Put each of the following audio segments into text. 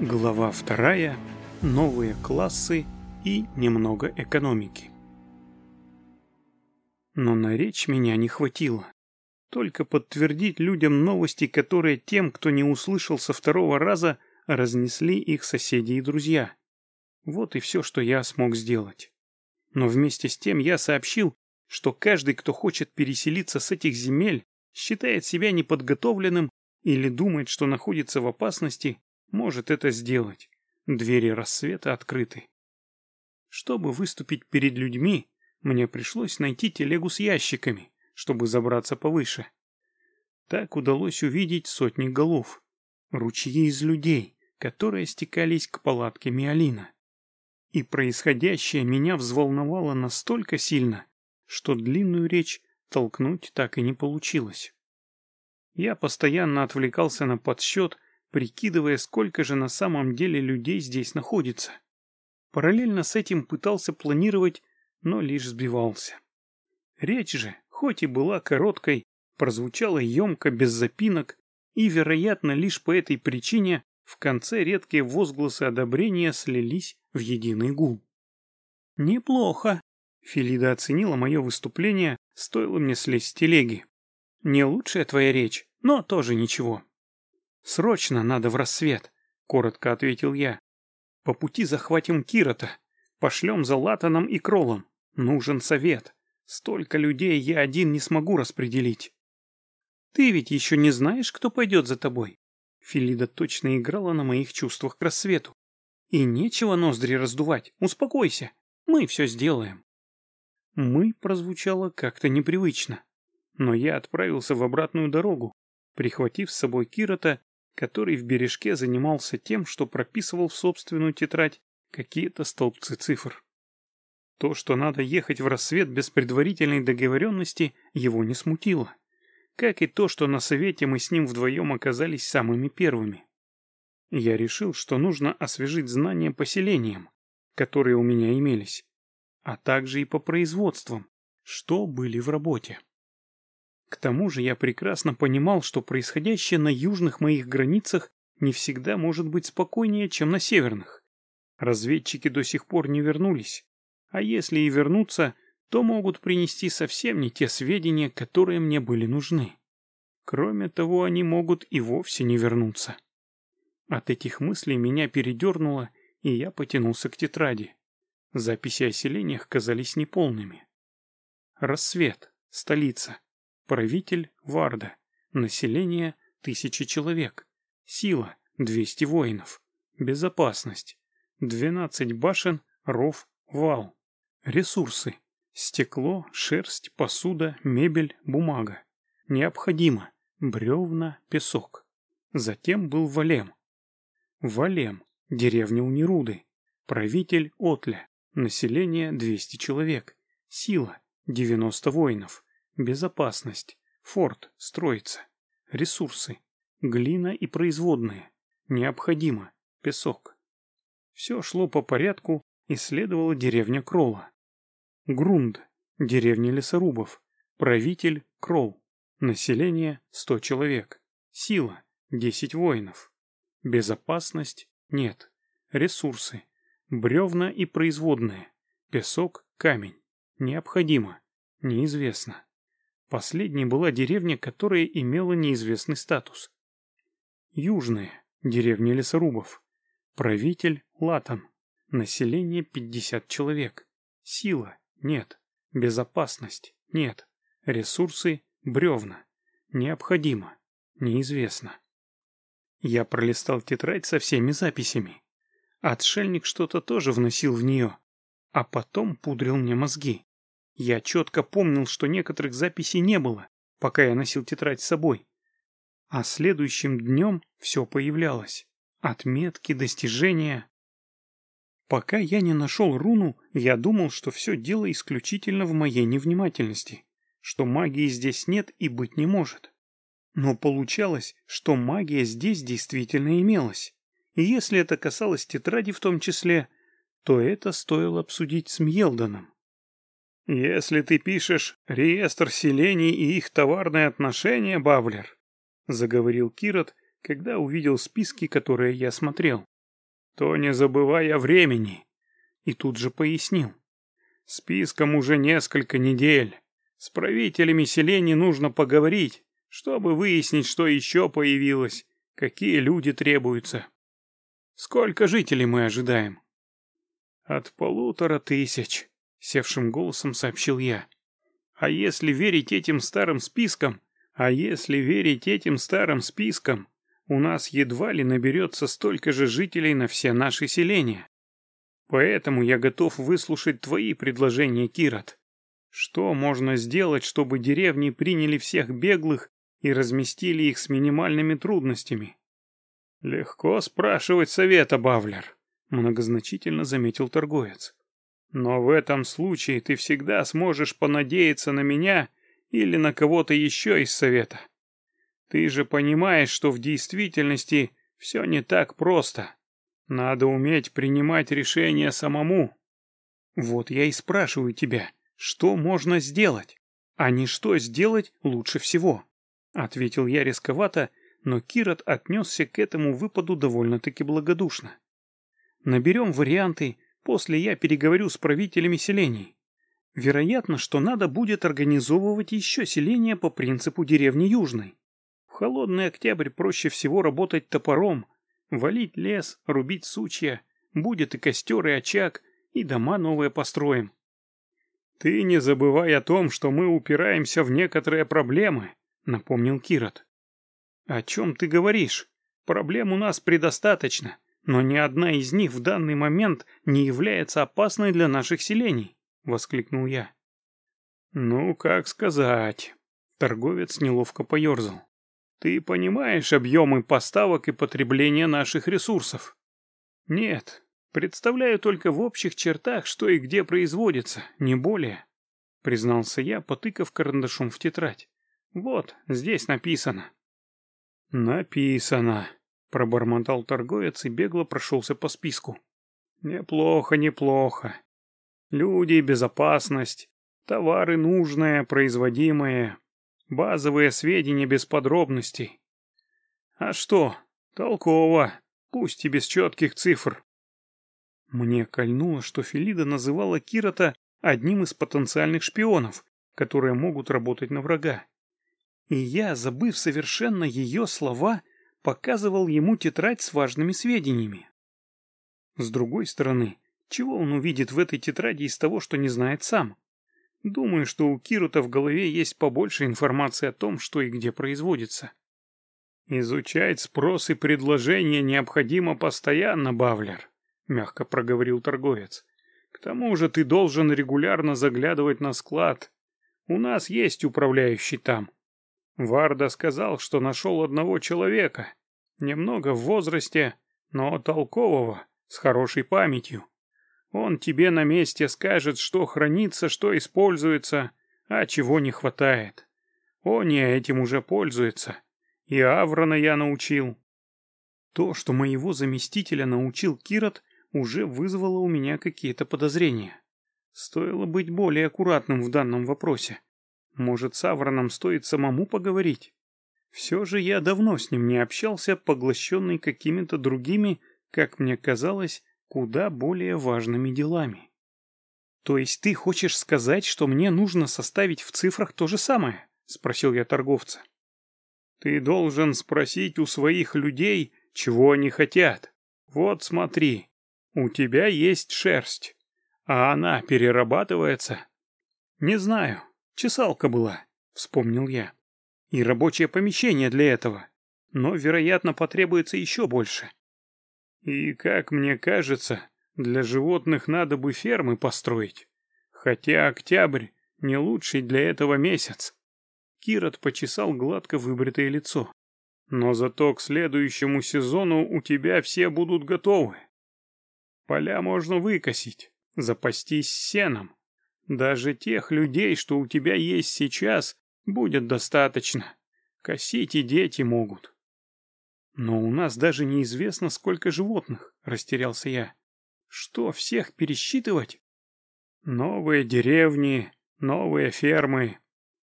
Глава вторая. Новые классы и немного экономики. Но на речь меня не хватило. Только подтвердить людям новости, которые тем, кто не услышал со второго раза, разнесли их соседи и друзья. Вот и все, что я смог сделать. Но вместе с тем я сообщил, что каждый, кто хочет переселиться с этих земель, считает себя неподготовленным или думает, что находится в опасности, может это сделать. Двери рассвета открыты. Чтобы выступить перед людьми, мне пришлось найти телегу с ящиками, чтобы забраться повыше. Так удалось увидеть сотни голов, ручьи из людей, которые стекались к палатке Миалина. И происходящее меня взволновало настолько сильно, что длинную речь толкнуть так и не получилось. Я постоянно отвлекался на подсчет прикидывая, сколько же на самом деле людей здесь находится. Параллельно с этим пытался планировать, но лишь сбивался. Речь же, хоть и была короткой, прозвучала емко, без запинок, и, вероятно, лишь по этой причине в конце редкие возгласы одобрения слились в единый гул. «Неплохо», — Филида оценила мое выступление, стоило мне слезть с телеги. «Не лучшая твоя речь, но тоже ничего». «Срочно надо в рассвет», — коротко ответил я. «По пути захватим Кирота. Пошлем за Латаном и Кролом. Нужен совет. Столько людей я один не смогу распределить». «Ты ведь еще не знаешь, кто пойдет за тобой?» Филида точно играла на моих чувствах к рассвету. «И нечего ноздри раздувать. Успокойся. Мы все сделаем». «Мы» прозвучало как-то непривычно. Но я отправился в обратную дорогу, прихватив с собой Кирота который в бережке занимался тем, что прописывал в собственную тетрадь какие-то столбцы цифр. То, что надо ехать в рассвет без предварительной договоренности, его не смутило. Как и то, что на совете мы с ним вдвоем оказались самыми первыми. Я решил, что нужно освежить знания поселениям, которые у меня имелись, а также и по производствам, что были в работе. К тому же я прекрасно понимал, что происходящее на южных моих границах не всегда может быть спокойнее, чем на северных. Разведчики до сих пор не вернулись, а если и вернутся, то могут принести совсем не те сведения, которые мне были нужны. Кроме того, они могут и вовсе не вернуться. От этих мыслей меня передернуло, и я потянулся к тетради. Записи о селениях казались неполными. Рассвет. Столица. Правитель Варда. Население – тысячи человек. Сила – 200 воинов. Безопасность – 12 башен, ров, вал. Ресурсы – стекло, шерсть, посуда, мебель, бумага. Необходимо – бревна, песок. Затем был Валем. Валем – деревня Унируды. Правитель Отля. Население 200 человек. Сила – 90 воинов. Безопасность. Форт. Строится. Ресурсы. Глина и производные. Необходимо. Песок. Все шло по порядку, исследовала деревня Крола. Грунд. Деревня лесорубов. Правитель Крол. Население 100 человек. Сила 10 воинов. Безопасность нет. Ресурсы. Бревна и производные. Песок, камень. Необходимо. Неизвестно. Последней была деревня, которая имела неизвестный статус. Южная, деревня лесорубов. Правитель Латан. Население 50 человек. Сила нет. Безопасность нет. Ресурсы бревна. Необходимо. Неизвестно. Я пролистал тетрадь со всеми записями. Отшельник что-то тоже вносил в нее, а потом пудрил мне мозги. Я четко помнил, что некоторых записей не было, пока я носил тетрадь с собой. А следующим днем все появлялось. Отметки, достижения. Пока я не нашел руну, я думал, что все дело исключительно в моей невнимательности, что магии здесь нет и быть не может. Но получалось, что магия здесь действительно имелась. И если это касалось тетради в том числе, то это стоило обсудить с Мьелдоном. «Если ты пишешь реестр селений и их товарные отношения, Бавлер», — заговорил Кирот, когда увидел списки, которые я смотрел, то не забывай о времени. И тут же пояснил. Списком уже несколько недель. С правителями селений нужно поговорить, чтобы выяснить, что еще появилось, какие люди требуются. Сколько жителей мы ожидаем? От полутора тысяч, севшим голосом сообщил я. А если верить этим старым спискам, а если верить этим старым спискам, у нас едва ли наберется столько же жителей на все наши селения. Поэтому я готов выслушать твои предложения, Кират. Что можно сделать, чтобы деревни приняли всех беглых и разместили их с минимальными трудностями? Легко спрашивать совета, Бавлер, многозначительно заметил торговец. Но в этом случае ты всегда сможешь понадеяться на меня или на кого-то еще из совета. Ты же понимаешь, что в действительности все не так просто. Надо уметь принимать решения самому. Вот я и спрашиваю тебя, что можно сделать, а не что сделать лучше всего. Ответил я рисковато, но Кирот отнесся к этому выпаду довольно-таки благодушно. Наберем варианты, после я переговорю с правителями селений. Вероятно, что надо будет организовывать еще селения по принципу деревни Южной. В холодный октябрь проще всего работать топором, валить лес, рубить сучья, будет и костер, и очаг, и дома новые построим. Ты не забывай о том, что мы упираемся в некоторые проблемы, напомнил Кирот. О чем ты говоришь? Проблем у нас предостаточно, но ни одна из них в данный момент не является опасной для наших селений, воскликнул я. Ну, как сказать? Торговец неловко поерзал. Ты понимаешь объемы поставок и потребления наших ресурсов? Нет, представляю только в общих чертах, что и где производится, не более, признался я, потыкав карандашом в тетрадь. Вот, здесь написано. Написано, пробормотал торговец и бегло прошелся по списку. Неплохо, неплохо. Люди, безопасность, товары нужные, производимые, Базовые сведения без подробностей. А что? Толково. Пусть и без четких цифр. Мне кольнуло, что Филида называла Кирота одним из потенциальных шпионов, которые могут работать на врага. И я, забыв совершенно ее слова, показывал ему тетрадь с важными сведениями. С другой стороны, чего он увидит в этой тетради из того, что не знает сам? Думаю, что у Кирута в голове есть побольше информации о том, что и где производится. «Изучать спрос и предложение необходимо постоянно, Бавлер», — мягко проговорил торговец. «К тому же ты должен регулярно заглядывать на склад. У нас есть управляющий там. Варда сказал, что нашел одного человека, немного в возрасте, но толкового, с хорошей памятью. Он тебе на месте скажет, что хранится, что используется, а чего не хватает. Ония этим уже пользуется. И Аврона я научил. То, что моего заместителя научил Кирот, уже вызвало у меня какие-то подозрения. Стоило быть более аккуратным в данном вопросе. Может, с Авроном стоит самому поговорить? Все же я давно с ним не общался, поглощенный какими-то другими, как мне казалось, куда более важными делами. То есть ты хочешь сказать, что мне нужно составить в цифрах то же самое? Спросил я торговца. Ты должен спросить у своих людей, чего они хотят. Вот смотри, у тебя есть шерсть, а она перерабатывается. Не знаю, чесалка была, вспомнил я. И рабочее помещение для этого. Но, вероятно, потребуется еще больше. И, как мне кажется, для животных надо бы фермы построить. Хотя октябрь не лучший для этого месяц. Кирот почесал гладко выбритое лицо. Но зато к следующему сезону у тебя все будут готовы. Поля можно выкосить, запастись сеном. Даже тех людей, что у тебя есть сейчас, будет достаточно. Косить и дети могут. «Но у нас даже неизвестно, сколько животных», — растерялся я. «Что, всех пересчитывать?» «Новые деревни, новые фермы.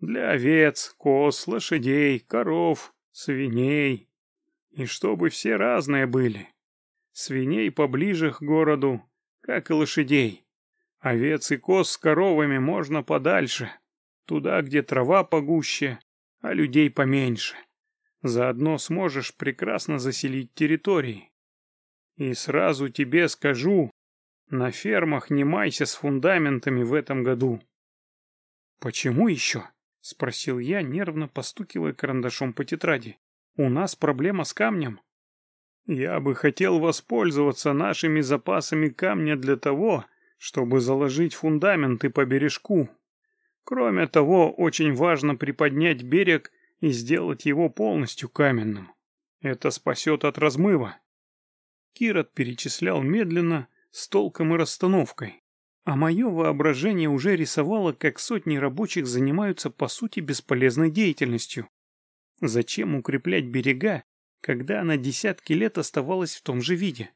Для овец, коз, лошадей, коров, свиней. И чтобы все разные были. свиней поближе к городу, как и лошадей. Овец и коз с коровами можно подальше, туда, где трава погуще, а людей поменьше. Заодно сможешь прекрасно заселить территории. И сразу тебе скажу, на фермах не майся с фундаментами в этом году. Почему еще? — спросил я, нервно постукивая карандашом по тетради. «У нас проблема с камнем». «Я бы хотел воспользоваться нашими запасами камня для того, чтобы заложить фундаменты по бережку. Кроме того, очень важно приподнять берег и сделать его полностью каменным. Это спасет от размыва». Кирот перечислял медленно, с толком и расстановкой. А мое воображение уже рисовало, как сотни рабочих занимаются по сути бесполезной деятельностью. Зачем укреплять берега, когда она десятки лет оставалась в том же виде?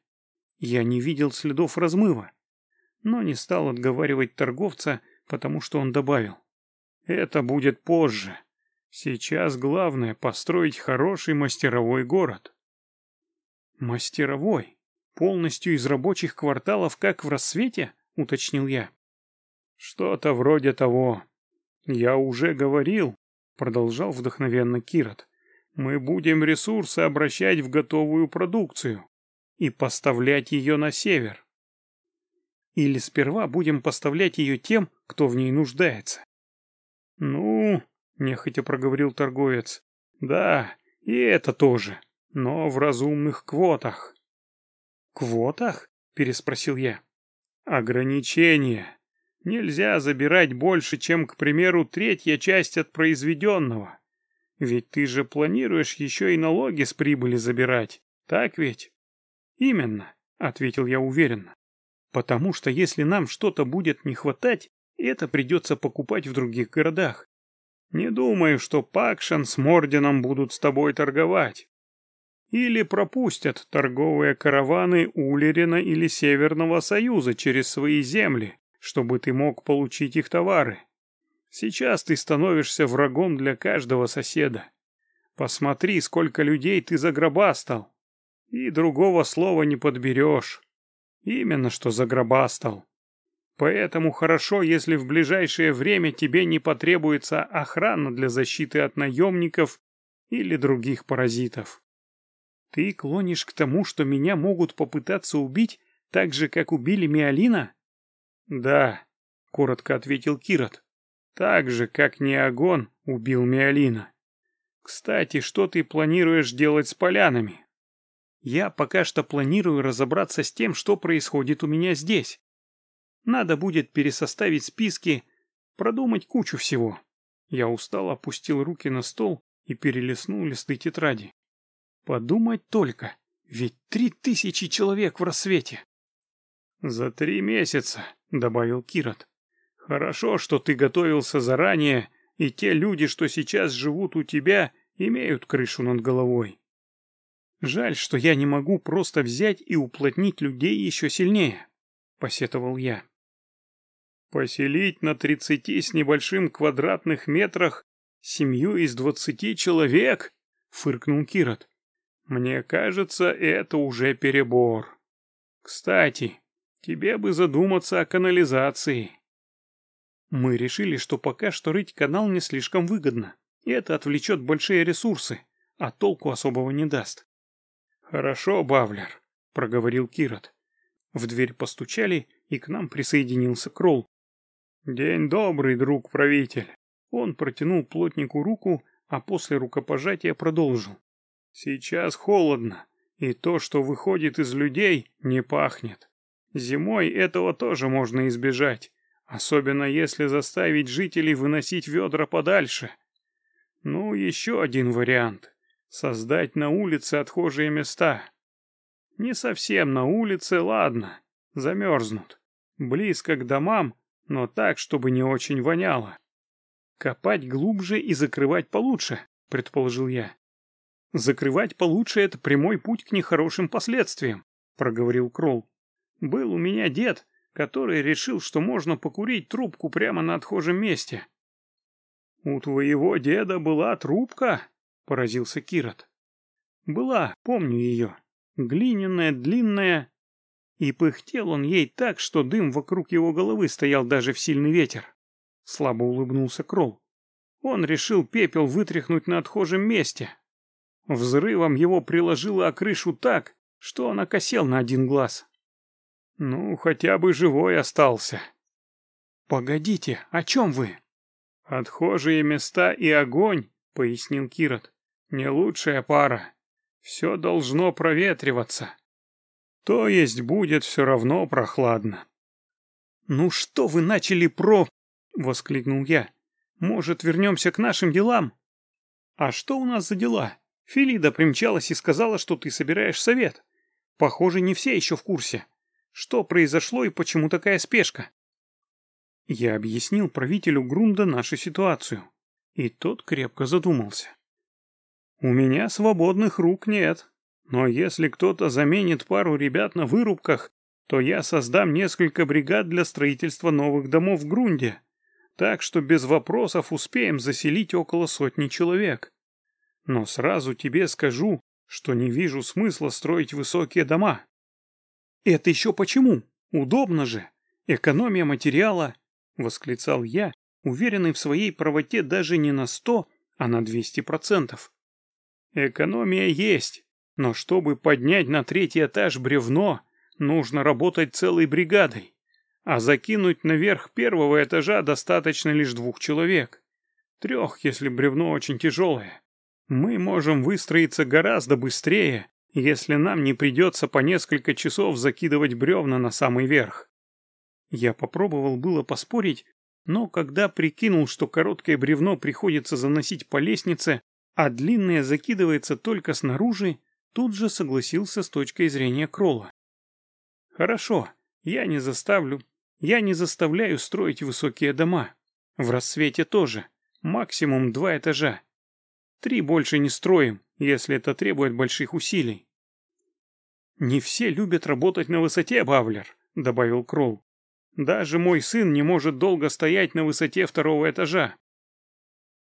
Я не видел следов размыва, но не стал отговаривать торговца, потому что он добавил. Это будет позже. Сейчас главное построить хороший мастеровой город. Мастеровой? Полностью из рабочих кварталов, как в рассвете? — уточнил я. «Что-то вроде того. Я уже говорил», — продолжал вдохновенно Кирот. «Мы будем ресурсы обращать в готовую продукцию и поставлять ее на север. Или сперва будем поставлять ее тем, кто в ней нуждается». «Ну», — нехотя проговорил торговец, — «да, и это тоже, но в разумных квотах». «Квотах?» — переспросил я. Ограничения. Нельзя забирать больше, чем, к примеру, третья часть от произведенного. Ведь ты же планируешь еще и налоги с прибыли забирать, так ведь? Именно, ответил я уверенно. Потому что если нам что-то будет не хватать, это придется покупать в других городах. Не думаю, что Пакшан с Мордином будут с тобой торговать. Или пропустят торговые караваны Улерина или Северного Союза через свои земли, чтобы ты мог получить их товары. Сейчас ты становишься врагом для каждого соседа. Посмотри, сколько людей ты загробастал. И другого слова не подберешь. Именно что загробастал. Поэтому хорошо, если в ближайшее время тебе не потребуется охрана для защиты от наемников или других паразитов. Ты клонишь к тому, что меня могут попытаться убить так же, как убили Миалина? Да, коротко ответил Кирот. Так же, как Неогон убил Миалина. Кстати, что ты планируешь делать с полянами? Я пока что планирую разобраться с тем, что происходит у меня здесь. Надо будет пересоставить списки, продумать кучу всего. Я устало опустил руки на стол и перелистнул листы тетради. Подумать только, ведь три тысячи человек в рассвете. За три месяца, добавил Кирот. Хорошо, что ты готовился заранее, и те люди, что сейчас живут у тебя, имеют крышу над головой. Жаль, что я не могу просто взять и уплотнить людей еще сильнее, посетовал я. Поселить на тридцати с небольшим квадратных метрах семью из двадцати человек? фыркнул Кирот. Мне кажется, это уже перебор. Кстати, тебе бы задуматься о канализации. Мы решили, что пока что рыть канал не слишком выгодно, и это отвлечет большие ресурсы, а толку особого не даст. Хорошо, Бавлер, проговорил Кирот. В дверь постучали, и к нам присоединился Кролл. День добрый, друг правитель. Он протянул плотнику руку, а после рукопожатия продолжил. Сейчас холодно, и то, что выходит из людей, не пахнет. Зимой этого тоже можно избежать, особенно если заставить жителей выносить ведра подальше. Ну, еще один вариант — создать на улице отхожие места. Не совсем на улице, ладно, замерзнут. Близко к домам, но так, чтобы не очень воняло. Копать глубже и закрывать получше, предположил я. Закрывать получше — это прямой путь к нехорошим последствиям, — проговорил Кролл. Был у меня дед, который решил, что можно покурить трубку прямо на отхожем месте. — У твоего деда была трубка? — поразился Кирот. — Была, помню ее. глиняная, длинная. И пыхтел он ей так, что дым вокруг его головы стоял даже в сильный ветер. Слабо улыбнулся Кролл. Он решил пепел вытряхнуть на отхожем месте. Взрывом его приложило о крышу так, что он окосел на один глаз. Ну, хотя бы живой остался. «Погодите, о чем вы?» «Отхожие места и огонь», — пояснил Кирот. «Не лучшая пара. Все должно проветриваться. То есть будет все равно прохладно». «Ну что вы начали про...» — воскликнул я. «Может, вернемся к нашим делам?» «А что у нас за дела? Филида примчалась и сказала, что ты собираешь совет. Похоже, не все еще в курсе. Что произошло и почему такая спешка?» Я объяснил правителю Грунда нашу ситуацию, и тот крепко задумался. «У меня свободных рук нет, но если кто-то заменит пару ребят на вырубках, то я создам несколько бригад для строительства новых домов в Грунде, так что без вопросов успеем заселить около сотни человек. Но сразу тебе скажу, что не вижу смысла строить высокие дома». «Это еще почему? Удобно же. Экономия материала, — восклицал я, уверенный в своей правоте даже не на сто, а на двести процентов. Экономия есть, но чтобы поднять на третий этаж бревно, нужно работать целой бригадой, а закинуть наверх первого этажа достаточно лишь двух человек. Трех, если бревно очень тяжелое. Мы можем выстроиться гораздо быстрее, если нам не придется по несколько часов закидывать бревна на самый верх. Я попробовал было поспорить, но когда прикинул, что короткое бревно приходится заносить по лестнице, а длинное закидывается только снаружи, тут же согласился с точкой зрения Кролла. Хорошо, я не заставлю, я не заставляю строить высокие дома. В рассвете тоже, максимум два этажа. Три больше не строим, если это требует больших усилий. «Не все любят работать на высоте, Бавлер», — добавил Кролл. Даже мой сын не может долго стоять на высоте второго этажа.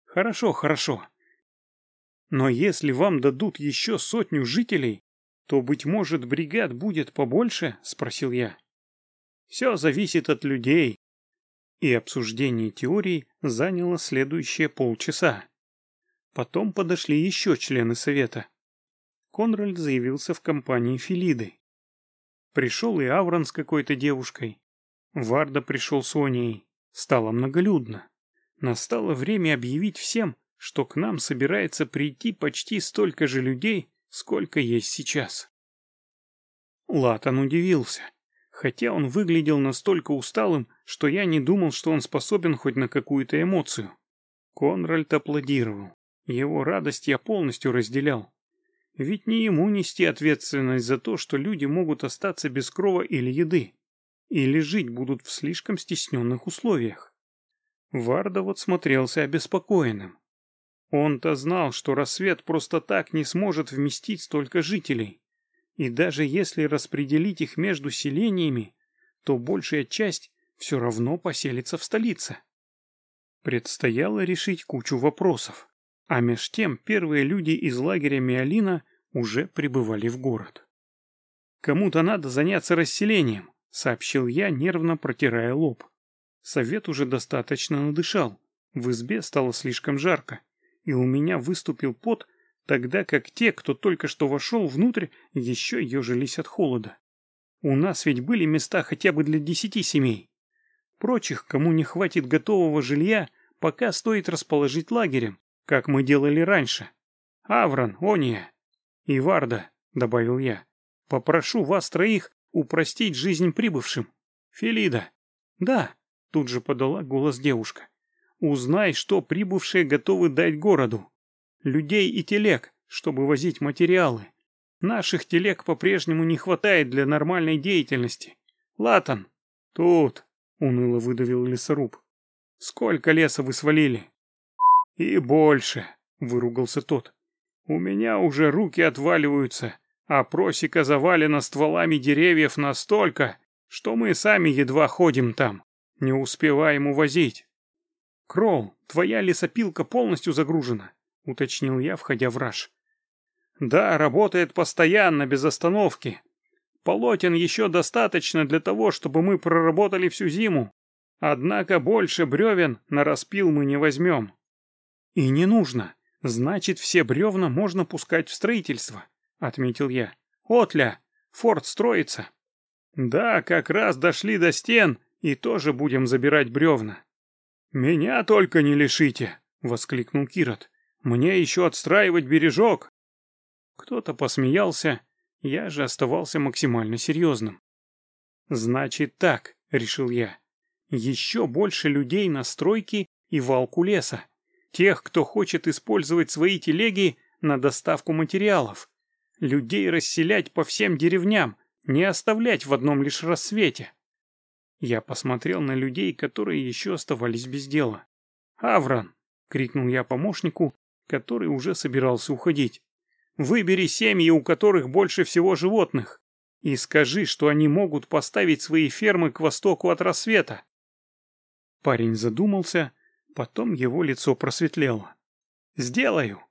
Хорошо, хорошо. Но если вам дадут еще сотню жителей, то, быть может, бригад будет побольше? Спросил я. Все зависит от людей. И обсуждение теорий заняло следующие полчаса. Потом подошли еще члены совета. Конральд заявился в компании Филиды. Пришел и Аврон с какой-то девушкой. Варда пришел с Оней. Стало многолюдно. Настало время объявить всем, что к нам собирается прийти почти столько же людей, сколько есть сейчас. Латан удивился, хотя он выглядел настолько усталым, что я не думал, что он способен хоть на какую-то эмоцию. Конральд аплодировал. Его радость я полностью разделял. Ведь не ему нести ответственность за то, что люди могут остаться без крова или еды или жить будут в слишком стесненных условиях. Варда вот смотрелся обеспокоенным. Он-то знал, что рассвет просто так не сможет вместить столько жителей. И даже если распределить их между селениями, то большая часть все равно поселится в столице. Предстояло решить кучу вопросов. А меж тем первые люди из лагеря Миалина уже прибывали в город. Кому-то надо заняться расселением, — сообщил я, нервно протирая лоб. Совет уже достаточно надышал, в избе стало слишком жарко, и у меня выступил пот, тогда как те, кто только что вошел внутрь, еще ежились от холода. У нас ведь были места хотя бы для десяти семей. Прочих, кому не хватит готового жилья, пока стоит расположить лагерем, как мы делали раньше. Аврон, Ония и Варда, — добавил я, — попрошу вас троих упростить жизнь прибывшим. Фелида. Да, тут же подала голос девушка. Узнай, что прибывшие готовы дать городу. Людей и телег, чтобы возить материалы. Наших телег по-прежнему не хватает для нормальной деятельности. Латан. Тут, уныло выдавил лесоруб. Сколько леса вы свалили? И больше, выругался тот. У меня уже руки отваливаются а просека завалена стволами деревьев настолько, что мы сами едва ходим там, не успеваем увозить. Кроу, твоя лесопилка полностью загружена, уточнил я, входя в раж. Да, работает постоянно, без остановки. Полотен еще достаточно для того, чтобы мы проработали всю зиму. Однако больше бревен на распил мы не возьмем. И не нужно. Значит, все бревна можно пускать в строительство, отметил я. Отля, форт строится. Да, как раз дошли до стен и тоже будем забирать бревна. Меня только не лишите, воскликнул Кирот. Мне еще отстраивать бережок. Кто-то посмеялся, я же оставался максимально серьезным. Значит так, решил я. Еще больше людей на стройке и валку леса. Тех, кто хочет использовать свои телеги на доставку материалов. Людей расселять по всем деревням, не оставлять в одном лишь рассвете. Я посмотрел на людей, которые еще оставались без дела. «Аврон!» — крикнул я помощнику, который уже собирался уходить. «Выбери семьи, у которых больше всего животных, и скажи, что они могут поставить свои фермы к востоку от рассвета». Парень задумался, потом его лицо просветлело. «Сделаю!»